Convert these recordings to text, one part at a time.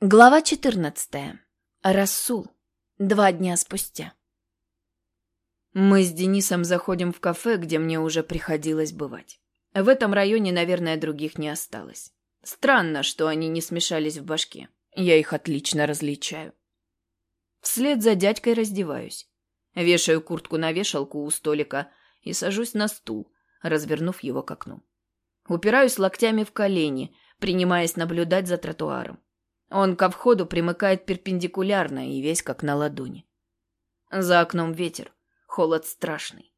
Глава 14. Рассул. Два дня спустя. Мы с Денисом заходим в кафе, где мне уже приходилось бывать. В этом районе, наверное, других не осталось. Странно, что они не смешались в башке. Я их отлично различаю. Вслед за дядькой раздеваюсь. Вешаю куртку на вешалку у столика и сажусь на стул, развернув его к окну. Упираюсь локтями в колени, принимаясь наблюдать за тротуаром. Он ко входу примыкает перпендикулярно и весь как на ладони. За окном ветер, холод страшный.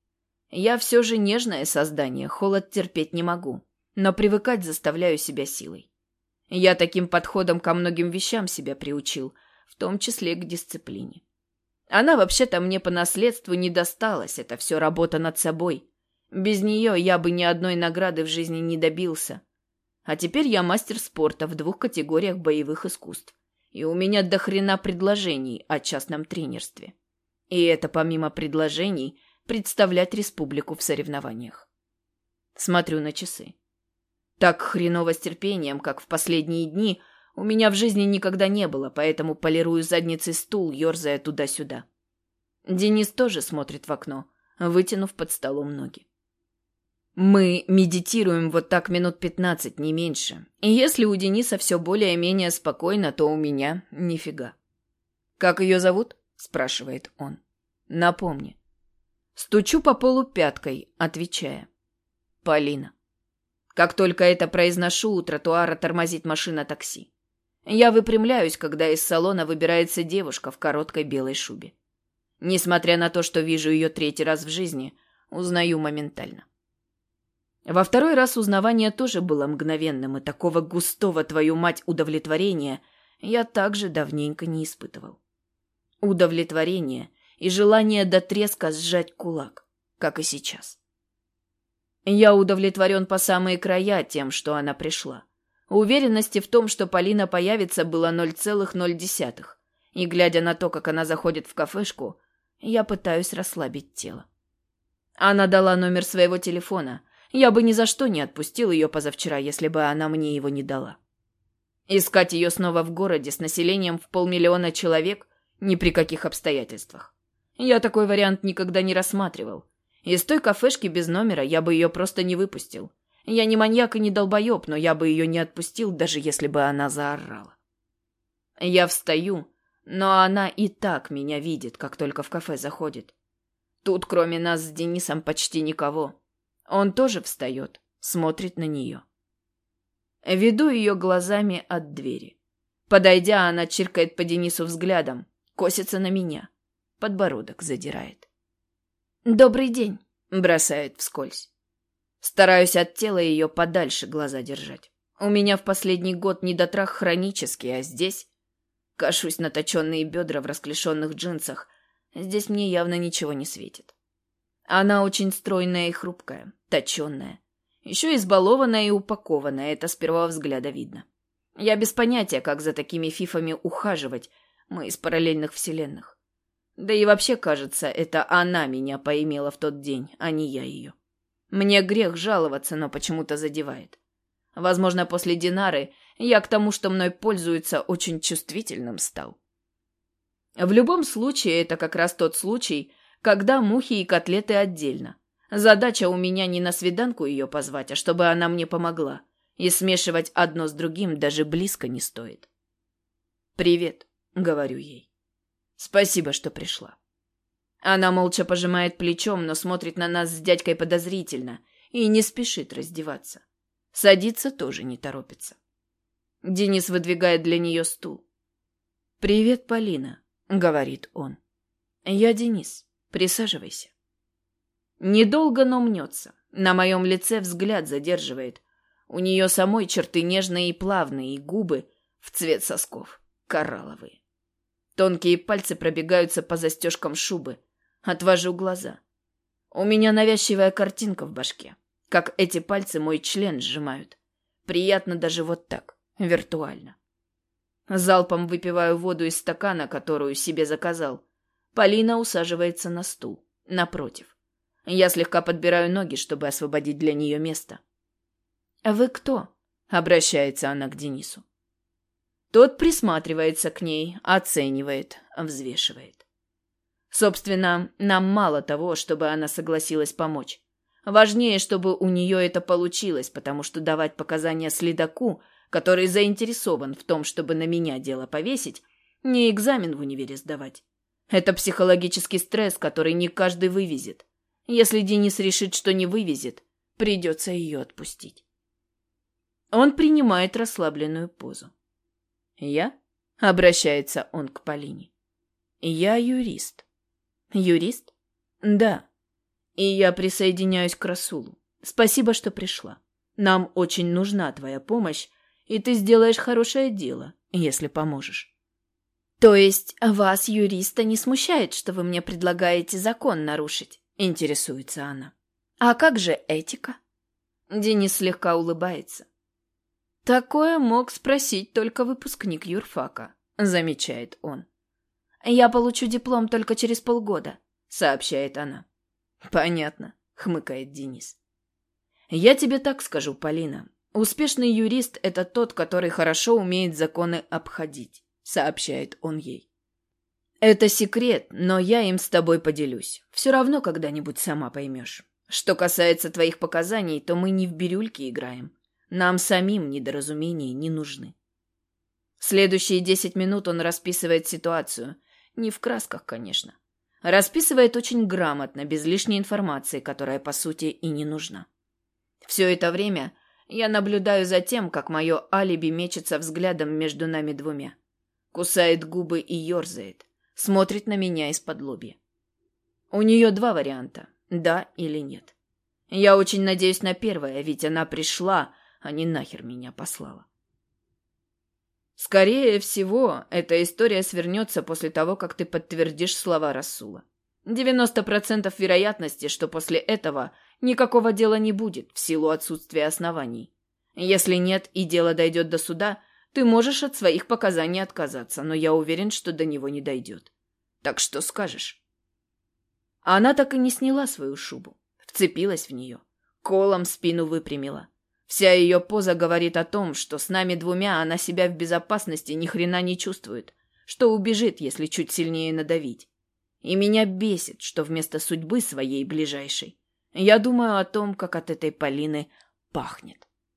Я все же нежное создание, холод терпеть не могу, но привыкать заставляю себя силой. Я таким подходом ко многим вещам себя приучил, в том числе к дисциплине. Она вообще-то мне по наследству не досталась, это все работа над собой. Без нее я бы ни одной награды в жизни не добился. А теперь я мастер спорта в двух категориях боевых искусств. И у меня до хрена предложений о частном тренерстве. И это помимо предложений представлять республику в соревнованиях. Смотрю на часы. Так хреново с терпением, как в последние дни, у меня в жизни никогда не было, поэтому полирую задницей стул, ерзая туда-сюда. Денис тоже смотрит в окно, вытянув под столом ноги. Мы медитируем вот так минут пятнадцать, не меньше. И если у Дениса все более-менее спокойно, то у меня нифига. «Как ее зовут?» – спрашивает он. «Напомни». Стучу по полу пяткой, отвечая. «Полина». Как только это произношу, у тротуара тормозит машина такси. Я выпрямляюсь, когда из салона выбирается девушка в короткой белой шубе. Несмотря на то, что вижу ее третий раз в жизни, узнаю моментально. Во второй раз узнавание тоже было мгновенным, и такого густого, твою мать, удовлетворения я также давненько не испытывал. Удовлетворение и желание до треска сжать кулак, как и сейчас. Я удовлетворен по самые края тем, что она пришла. Уверенности в том, что Полина появится, было 0,0. И, глядя на то, как она заходит в кафешку, я пытаюсь расслабить тело. Она дала номер своего телефона, я бы ни за что не отпустил ее позавчера, если бы она мне его не дала. Искать ее снова в городе с населением в полмиллиона человек ни при каких обстоятельствах. Я такой вариант никогда не рассматривал. Из той кафешки без номера я бы ее просто не выпустил. Я не маньяк и не долбоеб, но я бы ее не отпустил, даже если бы она заорала. Я встаю, но она и так меня видит, как только в кафе заходит. Тут кроме нас с Денисом почти никого. Он тоже встает, смотрит на нее. Веду ее глазами от двери. Подойдя, она чиркает по Денису взглядом, косится на меня. Подбородок задирает. «Добрый день», — бросает вскользь. Стараюсь от тела ее подальше глаза держать. У меня в последний год недотрах хронический, а здесь... Кашусь на точенные бедра в расклешенных джинсах. Здесь мне явно ничего не светит. Она очень стройная и хрупкая, точенная. Еще избалованная и упакованная, это с первого взгляда видно. Я без понятия, как за такими фифами ухаживать, мы из параллельных вселенных. Да и вообще, кажется, это она меня поимела в тот день, а не я ее. Мне грех жаловаться, но почему-то задевает. Возможно, после Динары я к тому, что мной пользуются, очень чувствительным стал. В любом случае, это как раз тот случай, когда мухи и котлеты отдельно. Задача у меня не на свиданку ее позвать, а чтобы она мне помогла. И смешивать одно с другим даже близко не стоит. «Привет», — говорю ей. «Спасибо, что пришла». Она молча пожимает плечом, но смотрит на нас с дядькой подозрительно и не спешит раздеваться. Садиться тоже не торопится. Денис выдвигает для нее стул. «Привет, Полина», — говорит он. «Я Денис. Присаживайся. Недолго, но мнется. На моем лице взгляд задерживает. У нее самой черты нежные и плавные, и губы в цвет сосков, коралловые. Тонкие пальцы пробегаются по застежкам шубы. Отвожу глаза. У меня навязчивая картинка в башке. Как эти пальцы мой член сжимают. Приятно даже вот так, виртуально. Залпом выпиваю воду из стакана, которую себе заказал. Полина усаживается на стул. Напротив. Я слегка подбираю ноги, чтобы освободить для нее место. «Вы кто?» — обращается она к Денису. Тот присматривается к ней, оценивает, взвешивает. Собственно, нам мало того, чтобы она согласилась помочь. Важнее, чтобы у нее это получилось, потому что давать показания следаку, который заинтересован в том, чтобы на меня дело повесить, не экзамен в универе сдавать. Это психологический стресс, который не каждый вывезет. Если Денис решит, что не вывезет, придется ее отпустить. Он принимает расслабленную позу. «Я?» — обращается он к Полине. «Я юрист». «Юрист?» «Да. И я присоединяюсь к Расулу. Спасибо, что пришла. Нам очень нужна твоя помощь, и ты сделаешь хорошее дело, если поможешь». «То есть вас, юриста, не смущает, что вы мне предлагаете закон нарушить?» — интересуется она. «А как же этика?» Денис слегка улыбается. «Такое мог спросить только выпускник юрфака», — замечает он. «Я получу диплом только через полгода», — сообщает она. «Понятно», — хмыкает Денис. «Я тебе так скажу, Полина. Успешный юрист — это тот, который хорошо умеет законы обходить», — сообщает он ей. «Это секрет, но я им с тобой поделюсь. Все равно когда-нибудь сама поймешь. Что касается твоих показаний, то мы не в бирюльке играем. Нам самим недоразумения не нужны». Следующие десять минут он расписывает ситуацию. Не в красках, конечно. Расписывает очень грамотно, без лишней информации, которая, по сути, и не нужна. Все это время я наблюдаю за тем, как мое алиби мечется взглядом между нами двумя. Кусает губы и ерзает смотрит на меня из-под лобья. У нее два варианта – да или нет. Я очень надеюсь на первое, ведь она пришла, а не нахер меня послала. Скорее всего, эта история свернется после того, как ты подтвердишь слова Расула. 90% вероятности, что после этого никакого дела не будет в силу отсутствия оснований. Если нет и дело дойдет до суда, ты можешь от своих показаний отказаться, но я уверен, что до него не дойдет. Так что скажешь?» Она так и не сняла свою шубу. Вцепилась в нее. Колом спину выпрямила. Вся ее поза говорит о том, что с нами двумя она себя в безопасности ни хрена не чувствует, что убежит, если чуть сильнее надавить. И меня бесит, что вместо судьбы своей ближайшей я думаю о том, как от этой Полины пахнет.